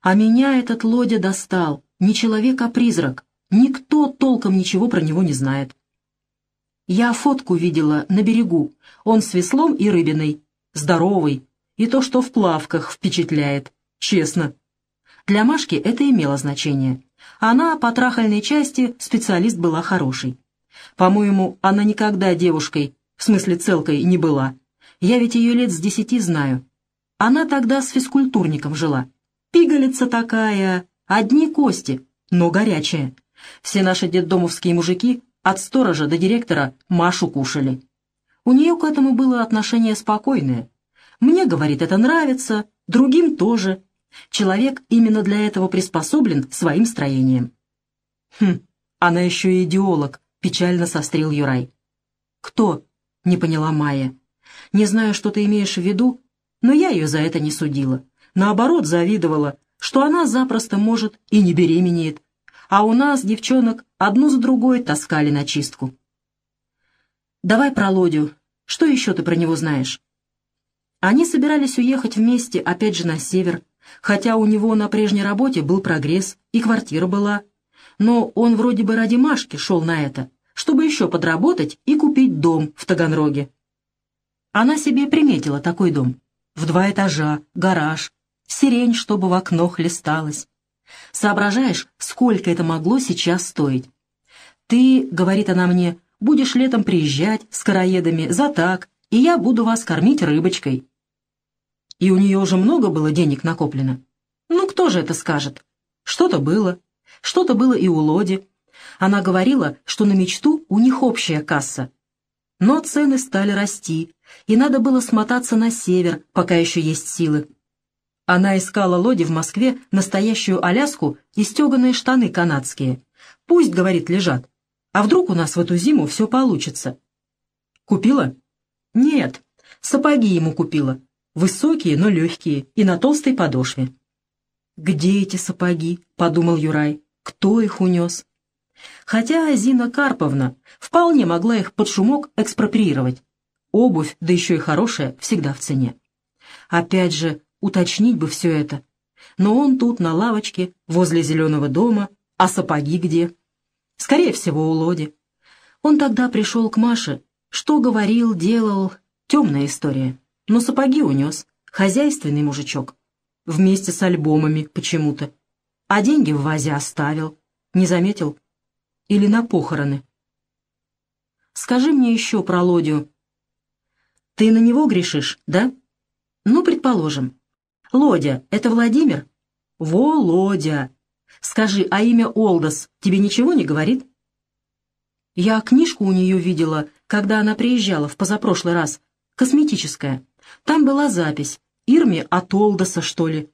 А меня этот Лодя достал. Не человек, а призрак. Никто толком ничего про него не знает. Я фотку видела на берегу. Он с веслом и рыбиной. Здоровый. И то, что в плавках впечатляет. Честно. Для Машки это имело значение. Она по трахальной части специалист была хороший. По-моему, она никогда девушкой, в смысле целкой, не была. Я ведь ее лет с десяти знаю. Она тогда с физкультурником жила. Пигалица такая, одни кости, но горячая. Все наши детдомовские мужики от сторожа до директора Машу кушали. У нее к этому было отношение спокойное. Мне, говорит, это нравится, другим тоже. Человек именно для этого приспособлен своим строением. Хм, она еще и идеолог, печально сострил Юрай. Кто? Не поняла Майя. Не знаю, что ты имеешь в виду, но я ее за это не судила. Наоборот, завидовала, что она запросто может и не беременеет, а у нас, девчонок, одну за другой таскали на чистку. «Давай про Лодю. Что еще ты про него знаешь?» Они собирались уехать вместе, опять же, на север, хотя у него на прежней работе был прогресс, и квартира была. Но он вроде бы ради Машки шел на это, чтобы еще подработать и купить дом в Таганроге. Она себе приметила такой дом. В два этажа, гараж, сирень, чтобы в окно хлесталась. Соображаешь, сколько это могло сейчас стоить? Ты, — говорит она мне, — будешь летом приезжать с короедами за так, и я буду вас кормить рыбочкой. И у нее уже много было денег накоплено. Ну, кто же это скажет? Что-то было. Что-то было и у Лоди. Она говорила, что на мечту у них общая касса. Но цены стали расти, и надо было смотаться на север, пока еще есть силы. Она искала Лоди в Москве настоящую Аляску и стеганые штаны канадские. Пусть, говорит, лежат. А вдруг у нас в эту зиму все получится? Купила? Нет, сапоги ему купила. Высокие, но легкие, и на толстой подошве. «Где эти сапоги?» — подумал Юрай. «Кто их унес?» Хотя Зина Карповна вполне могла их под шумок экспроприировать. Обувь, да еще и хорошая, всегда в цене. Опять же, уточнить бы все это. Но он тут, на лавочке, возле зеленого дома, а сапоги где? Скорее всего, у Лоди. Он тогда пришел к Маше, что говорил, делал, темная история. Но сапоги унес, хозяйственный мужичок. Вместе с альбомами почему-то. А деньги в вазе оставил. Не заметил? Или на похороны? Скажи мне еще про Лодию. Ты на него грешишь, да? Ну, предположим. Лодя — это Владимир? Володя. Скажи, а имя Олдос тебе ничего не говорит? Я книжку у нее видела, когда она приезжала в позапрошлый раз. Косметическая. Там была запись. Ирме от Олдоса, что ли.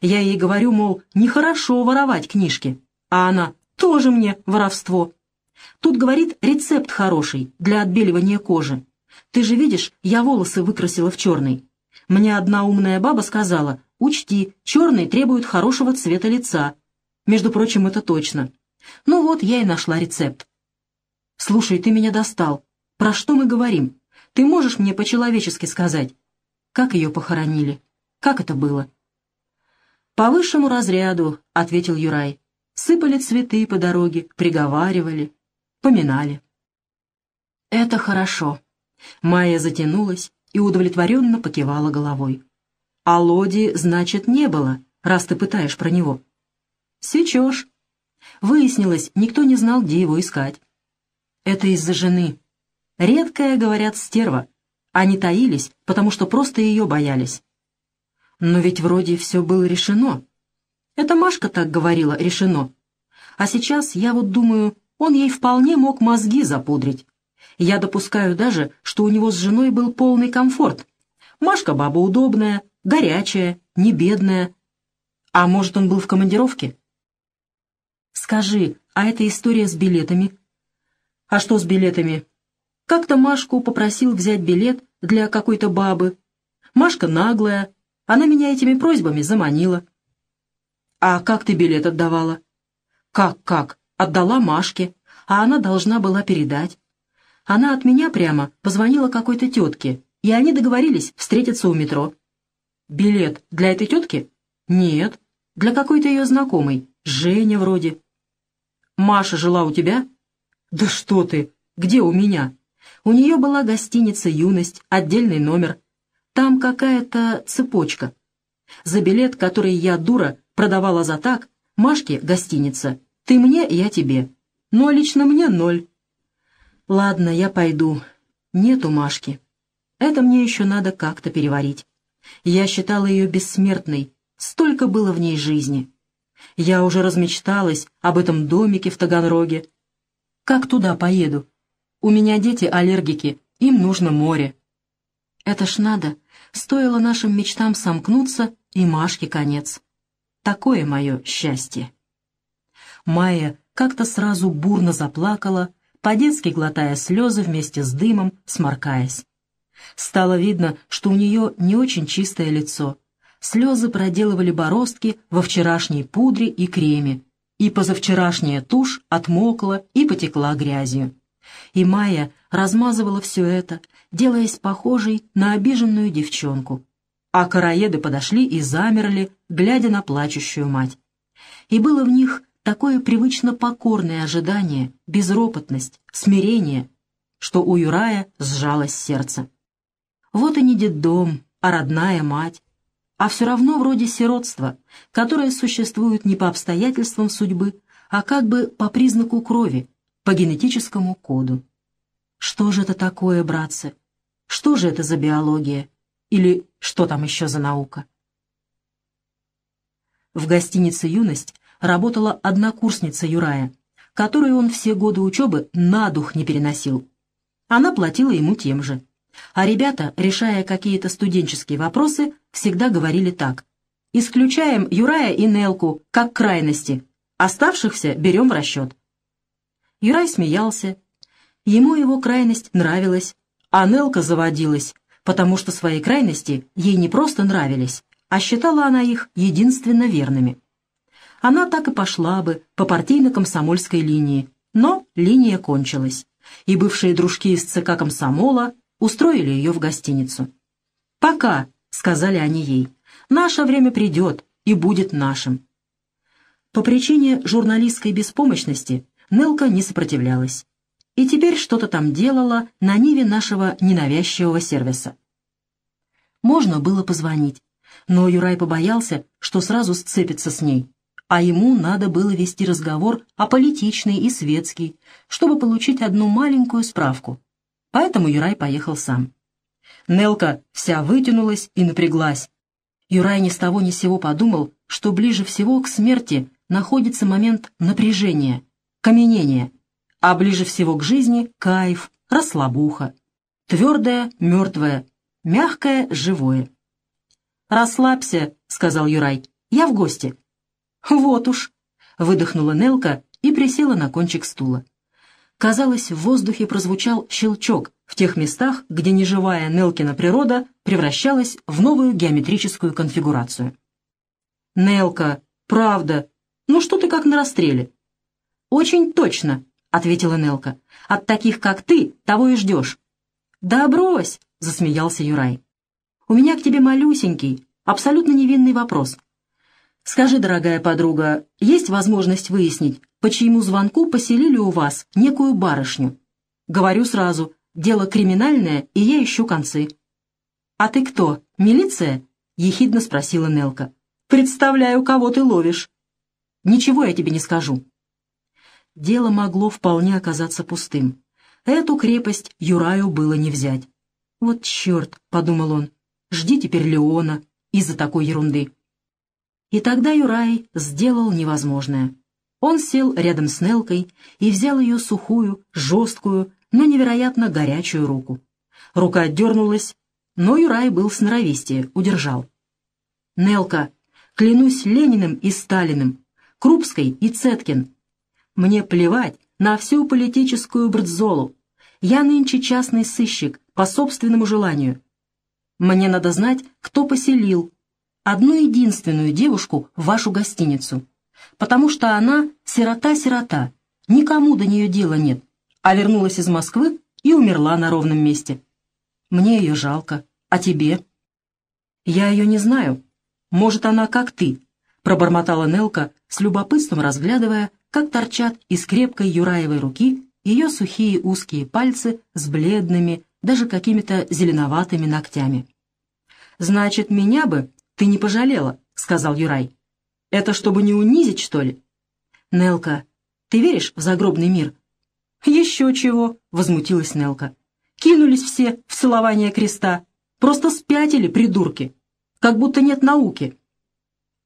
Я ей говорю, мол, нехорошо воровать книжки. А она, тоже мне воровство. Тут, говорит, рецепт хороший для отбеливания кожи. Ты же видишь, я волосы выкрасила в черный. Мне одна умная баба сказала, учти, черный требует хорошего цвета лица. Между прочим, это точно. Ну вот, я и нашла рецепт. Слушай, ты меня достал. Про что мы говорим? Ты можешь мне по-человечески сказать? Как ее похоронили? Как это было? По высшему разряду, — ответил Юрай. Сыпали цветы по дороге, приговаривали, поминали. Это хорошо. Майя затянулась, и удовлетворенно покивала головой. «А Лоди, значит, не было, раз ты пытаешь про него». «Сечешь». Выяснилось, никто не знал, где его искать. «Это из-за жены. Редкая, говорят, стерва. Они таились, потому что просто ее боялись». «Но ведь вроде все было решено». «Это Машка так говорила, решено. А сейчас я вот думаю, он ей вполне мог мозги запудрить. Я допускаю даже, что у него с женой был полный комфорт. Машка баба удобная, горячая, не бедная. А может, он был в командировке? Скажи, а эта история с билетами? А что с билетами? Как-то Машку попросил взять билет для какой-то бабы. Машка наглая, она меня этими просьбами заманила. А как ты билет отдавала? Как-как? Отдала Машке, а она должна была передать. Она от меня прямо позвонила какой-то тетке, и они договорились встретиться у метро. «Билет для этой тетки?» «Нет». Для какой-то ее знакомой. Женя вроде. Маша жила у тебя? Да что ты, где у меня? У нее была гостиница «Юность», отдельный номер. Там какая-то цепочка. За билет, который я, дура, продавала за так, Машке гостиница. Ты мне, я тебе. А лично мне ноль. Ладно, я пойду. Нету Машки. Это мне еще надо как-то переварить. Я считала ее бессмертной. Столько было в ней жизни. Я уже размечталась об этом домике в Таганроге. Как туда поеду? У меня дети аллергики, им нужно море. Это ж надо, стоило нашим мечтам сомкнуться, и Машке конец. Такое мое счастье. Майя как-то сразу бурно заплакала, по-детски глотая слезы вместе с дымом, сморкаясь. Стало видно, что у нее не очень чистое лицо. Слезы проделывали бороздки во вчерашней пудре и креме, и позавчерашняя тушь отмокла и потекла грязью. И Майя размазывала все это, делаясь похожей на обиженную девчонку. А караеды подошли и замерли, глядя на плачущую мать. И было в них такое привычно покорное ожидание, безропотность, смирение, что у Юрая сжалось сердце. Вот и не детдом, а родная мать, а все равно вроде сиротства, которое существует не по обстоятельствам судьбы, а как бы по признаку крови, по генетическому коду. Что же это такое, братцы? Что же это за биология? Или что там еще за наука? В гостинице «Юность» работала однокурсница Юрая, которую он все годы учебы на дух не переносил. Она платила ему тем же. А ребята, решая какие-то студенческие вопросы, всегда говорили так. «Исключаем Юрая и Нелку, как крайности. Оставшихся берем в расчет». Юрай смеялся. Ему его крайность нравилась, а Нелка заводилась, потому что свои крайности ей не просто нравились, а считала она их единственно верными. Она так и пошла бы по партийно-комсомольской линии, но линия кончилась, и бывшие дружки из ЦК комсомола устроили ее в гостиницу. «Пока», — сказали они ей, — «наше время придет и будет нашим». По причине журналистской беспомощности Нелка не сопротивлялась. И теперь что-то там делала на ниве нашего ненавязчивого сервиса. Можно было позвонить, но Юрай побоялся, что сразу сцепится с ней, а ему надо было вести разговор аполитичный и светский, чтобы получить одну маленькую справку. Поэтому Юрай поехал сам. Нелка вся вытянулась и напряглась. Юрай ни с того ни с сего подумал, что ближе всего к смерти находится момент напряжения, каменение, а ближе всего к жизни — кайф, расслабуха. Твердое — мертвое, мягкое — живое. «Расслабься», — сказал Юрай, — «я в гости». «Вот уж», — выдохнула Нелка и присела на кончик стула. Казалось, в воздухе прозвучал щелчок в тех местах, где неживая Нелкина природа превращалась в новую геометрическую конфигурацию. «Нелка, правда, ну что ты как на расстреле?» «Очень точно», — ответила Нелка. «От таких, как ты, того и ждешь». «Да брось», — засмеялся Юрай. «У меня к тебе малюсенький, абсолютно невинный вопрос. Скажи, дорогая подруга, есть возможность выяснить, по чьему звонку поселили у вас некую барышню? Говорю сразу, дело криминальное, и я ищу концы». «А ты кто, милиция?» — ехидно спросила Нелка. «Представляю, кого ты ловишь». «Ничего я тебе не скажу дело могло вполне оказаться пустым. Эту крепость Юраю было не взять. «Вот черт», — подумал он, — «жди теперь Леона из-за такой ерунды». И тогда Юрай сделал невозможное. Он сел рядом с Нелкой и взял ее сухую, жесткую, но невероятно горячую руку. Рука отдернулась, но Юрай был сноровистее, удержал. «Нелка, клянусь Лениным и Сталиным, Крупской и Цеткин, мне плевать на всю политическую брдзолу. Я нынче частный сыщик, по собственному желанию. Мне надо знать, кто поселил одну единственную девушку в вашу гостиницу, потому что она сирота-сирота, никому до нее дела нет, а вернулась из Москвы и умерла на ровном месте. Мне ее жалко, а тебе? Я ее не знаю. Может, она как ты, — пробормотала Нелка, с любопытством разглядывая, как торчат из крепкой Юраевой руки ее сухие узкие пальцы с бледными, даже какими-то зеленоватыми ногтями. «Значит, меня бы ты не пожалела», — сказал Юрай. «Это чтобы не унизить, что ли?» «Нелка, ты веришь в загробный мир?» «Еще чего!» — возмутилась Нелка. «Кинулись все в целование креста. Просто спятили, придурки. Как будто нет науки».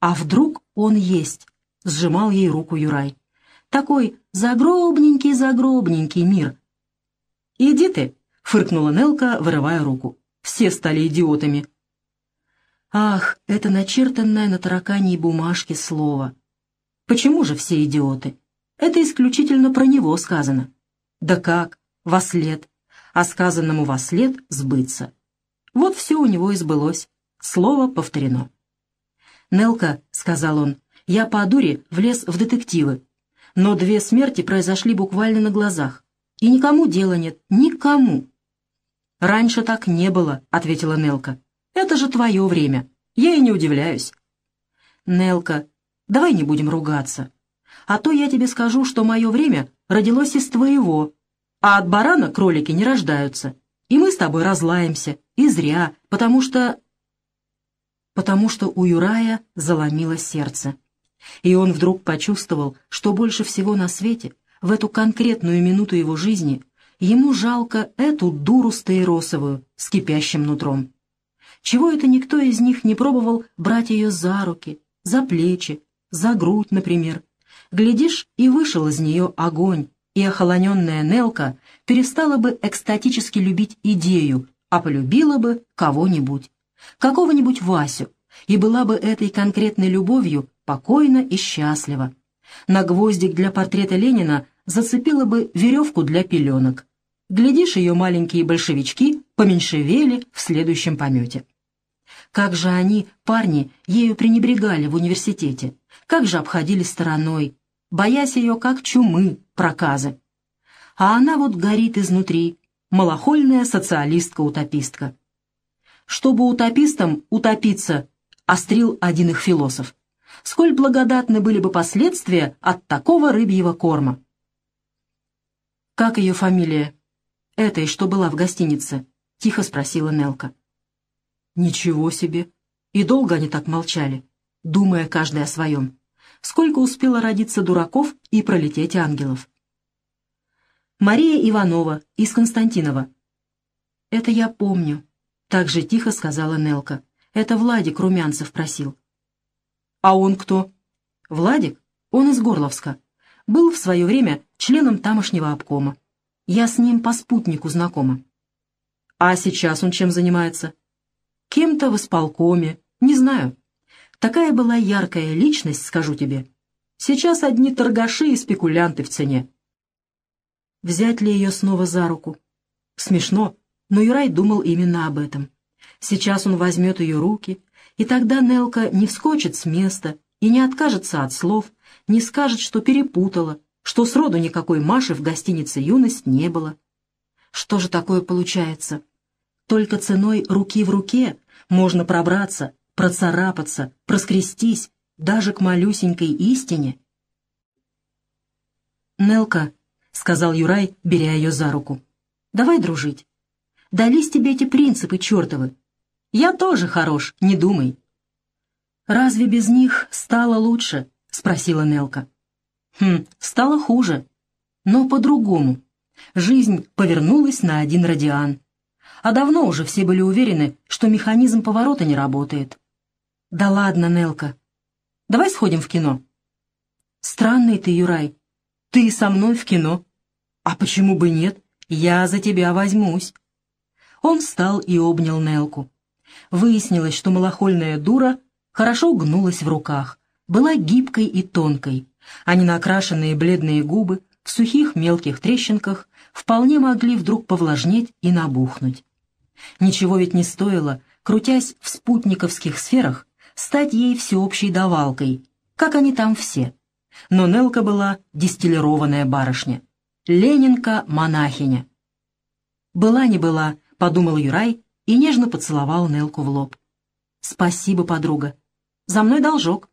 «А вдруг он есть?» — сжимал ей руку Юрай. «Такой загробненький-загробненький мир». «Иди ты!» — фыркнула Нелка, вырывая руку. «Все стали идиотами». Ах, это начертанное на тараканьей бумажке слово. Почему же все идиоты? Это исключительно про него сказано. Да как? Вослед. А сказанному вослед сбыться. Вот все у него и сбылось. Слово повторено. «Нелка», — сказал он, — «я по дуре влез в детективы. Но две смерти произошли буквально на глазах. И никому дела нет, никому». «Раньше так не было», — ответила Нелка. «Это же твое время. Я и не удивляюсь». «Нелка, давай не будем ругаться. А то я тебе скажу, что мое время родилось из твоего, а от барана кролики не рождаются. И мы с тобой разлаемся, и зря, потому что...» Потому что у Юрая заломило сердце. И он вдруг почувствовал, что больше всего на свете, в эту конкретную минуту его жизни, ему жалко эту дуру стаиросовую с кипящим нутром. Чего это никто из них не пробовал брать ее за руки, за плечи, за грудь, например, Глядишь, и вышел из нее огонь, и охолоненная Нелка перестала бы экстатически любить идею, а полюбила бы кого-нибудь, какого-нибудь Васю, и была бы этой конкретной любовью покойна и счастлива. На гвоздик для портрета Ленина зацепила бы веревку для пеленок. Глядишь, ее маленькие большевички поменьшевели в следующем помете. Как же они, парни, ею пренебрегали в университете, как же обходили стороной, боясь ее как чумы, проказы. А она вот горит изнутри, малохольная социалистка-утопистка. Чтобы утопистам утопиться, острил один их философ. Сколь благодатны были бы последствия от такого рыбьего корма. «Как ее фамилия?» «Этой, что была в гостинице?» — тихо спросила Нелка. «Ничего себе! И долго они так молчали, думая каждый о своем сколько успело родиться дураков и пролететь ангелов. Мария Иванова из Константинова. «Это я помню», — так же тихо сказала Нелка. «Это Владик Румянцев просил». «А он кто?» «Владик? Он из Горловска. Был в свое время членом тамошнего обкома. Я с ним по спутнику знакома». «А сейчас он чем занимается?» «Кем-то в исполкоме. Не знаю. Такая была яркая личность, скажу тебе. Сейчас одни торгаши и спекулянты в цене. Взять ли ее снова за руку? Смешно, но Юрай думал именно об этом. Сейчас он возьмет ее руки, и тогда Нелка не вскочит с места и не откажется от слов, не скажет, что перепутала, что сроду никакой Маши в гостинице «Юность» не было. Что же такое получается? Только ценой руки в руке можно пробраться процарапаться, проскрестись даже к малюсенькой истине? «Нелка», — сказал Юрай, беря ее за руку, — «давай дружить. Дались тебе эти принципы чертовы. Я тоже хорош, не думай». «Разве без них стало лучше?» — спросила Нелка. «Хм, стало хуже, но по-другому. Жизнь повернулась на один радиан. А давно уже все были уверены, что механизм поворота не работает. «Да ладно, Нелка. Давай сходим в кино». «Странный ты, Юрай. Ты со мной в кино. А почему бы нет? Я за тебя возьмусь». Он встал и обнял Нелку. Выяснилось, что малохольная дура хорошо гнулась в руках, была гибкой и тонкой, а ненакрашенные бледные губы в сухих мелких трещинках вполне могли вдруг повлажнеть и набухнуть. Ничего ведь не стоило, крутясь в спутниковских сферах, стать ей всеобщей давалкой, как они там все. Но Нелка была дистиллированная барышня, Ленинка-монахиня. «Была не была», — подумал Юрай и нежно поцеловал Нелку в лоб. «Спасибо, подруга. За мной должок».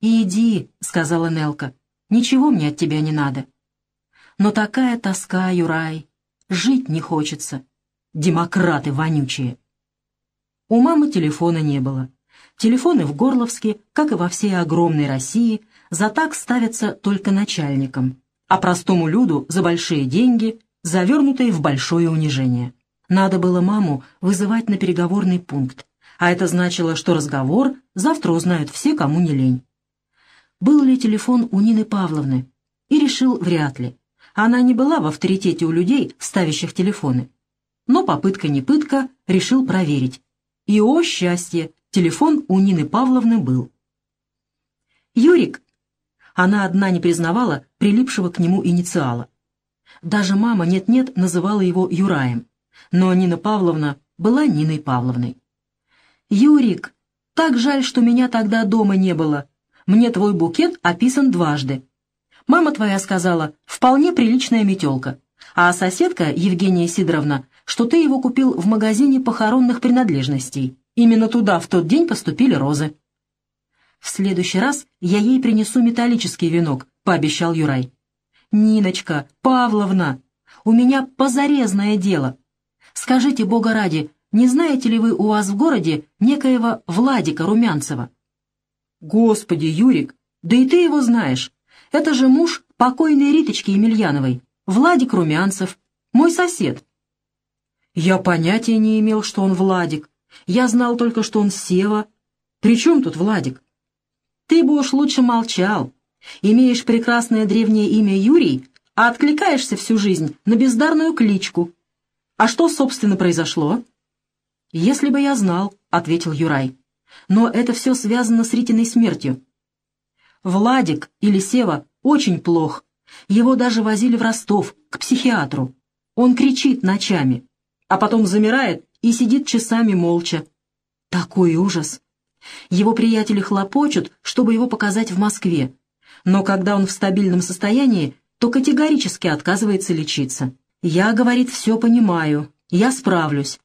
«Иди», — сказала Нелка, — «ничего мне от тебя не надо». Но такая тоска, Юрай, жить не хочется. Демократы вонючие. У мамы телефона не было. Телефоны в Горловске, как и во всей огромной России, за так ставятся только начальникам, а простому люду за большие деньги, завернутые в большое унижение. Надо было маму вызывать на переговорный пункт, а это значило, что разговор завтра узнают все, кому не лень. Был ли телефон у Нины Павловны? И решил вряд ли. Она не была в авторитете у людей, ставящих телефоны. Но попытка не пытка, решил проверить. И, о счастье, телефон у Нины Павловны был. «Юрик!» Она одна не признавала прилипшего к нему инициала. Даже мама нет-нет называла его Юраем. Но Нина Павловна была Ниной Павловной. «Юрик, так жаль, что меня тогда дома не было. Мне твой букет описан дважды. Мама твоя сказала, вполне приличная метелка. А соседка, Евгения Сидоровна, что ты его купил в магазине похоронных принадлежностей. Именно туда в тот день поступили розы. «В следующий раз я ей принесу металлический венок», — пообещал Юрай. «Ниночка, Павловна, у меня позарезное дело. Скажите, Бога ради, не знаете ли вы у вас в городе некоего Владика Румянцева?» «Господи, Юрик, да и ты его знаешь. Это же муж покойной Риточки Емельяновой, Владик Румянцев, мой сосед». «Я понятия не имел, что он Владик. Я знал только, что он Сева. При чем тут Владик?» «Ты бы уж лучше молчал. Имеешь прекрасное древнее имя Юрий, а откликаешься всю жизнь на бездарную кличку. А что, собственно, произошло?» «Если бы я знал», — ответил Юрай. «Но это все связано с Ритиной смертью. Владик или Сева очень плох. Его даже возили в Ростов, к психиатру. Он кричит ночами, а потом замирает и сидит часами молча. Такой ужас! Его приятели хлопочут, чтобы его показать в Москве. Но когда он в стабильном состоянии, то категорически отказывается лечиться. «Я, — говорит, — все понимаю, я справлюсь.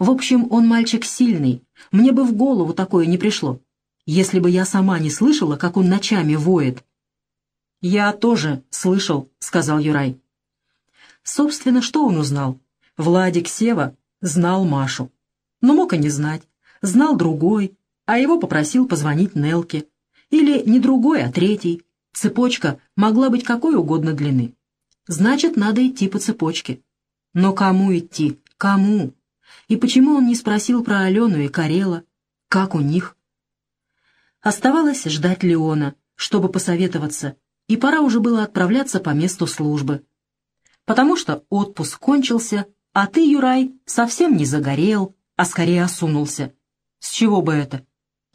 В общем, он мальчик сильный, мне бы в голову такое не пришло, если бы я сама не слышала, как он ночами воет. «Я тоже слышал», — сказал Юрай. Собственно, что он узнал? Владик Сева знал Машу. Но мог и не знать. Знал другой, а его попросил позвонить Нелке. Или не другой, а третий. Цепочка могла быть какой угодно длины. Значит, надо идти по цепочке. Но кому идти? Кому? И почему он не спросил про Алену и Карела? Как у них? Оставалось ждать Леона, чтобы посоветоваться, и пора уже было отправляться по месту службы. Потому что отпуск кончился, а ты, Юрай, совсем не загорел, а скорее осунулся. С чего бы это?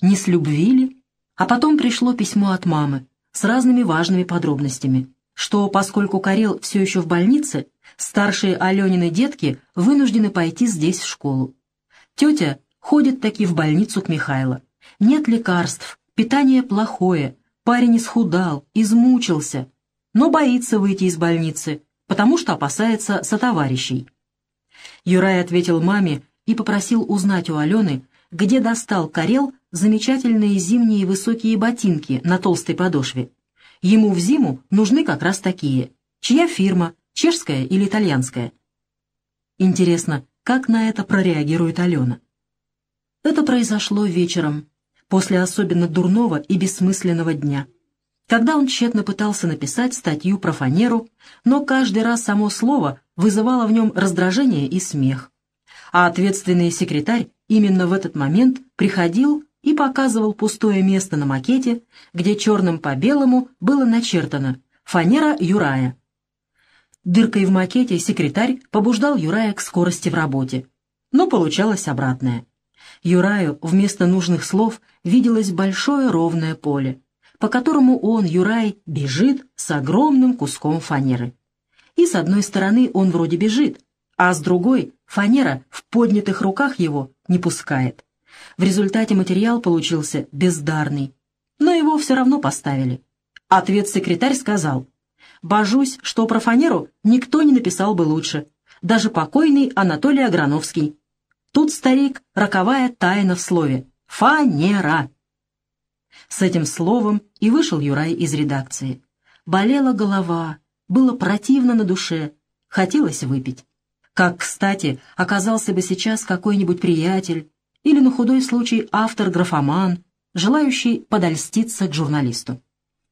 Не с любви ли? А потом пришло письмо от мамы с разными важными подробностями, что, поскольку Карел все еще в больнице, Старшие Аленины детки вынуждены пойти здесь в школу. Тетя ходит таки в больницу к Михайло. Нет лекарств, питание плохое, парень исхудал, измучился, но боится выйти из больницы, потому что опасается сотоварищей. Юрай ответил маме и попросил узнать у Алены, где достал Карел замечательные зимние высокие ботинки на толстой подошве. Ему в зиму нужны как раз такие. Чья фирма, Чешская или итальянская? Интересно, как на это прореагирует Алена? Это произошло вечером, после особенно дурного и бессмысленного дня, когда он тщетно пытался написать статью про фанеру, но каждый раз само слово вызывало в нем раздражение и смех. А ответственный секретарь именно в этот момент приходил и показывал пустое место на макете, где черным по белому было начертано «Фанера Юрая», Дыркой в макете секретарь побуждал Юрая к скорости в работе. Но получалось обратное. Юраю вместо нужных слов виделось большое ровное поле, по которому он, Юрай, бежит с огромным куском фанеры. И с одной стороны он вроде бежит, а с другой фанера в поднятых руках его не пускает. В результате материал получился бездарный, но его все равно поставили. Ответ секретарь сказал — Божусь, что про фанеру никто не написал бы лучше. Даже покойный Анатолий Аграновский. Тут, старик, роковая тайна в слове. Фанера. С этим словом и вышел Юрай из редакции. Болела голова, было противно на душе, хотелось выпить. Как, кстати, оказался бы сейчас какой-нибудь приятель или, на худой случай, автор-графоман, желающий подольститься к журналисту.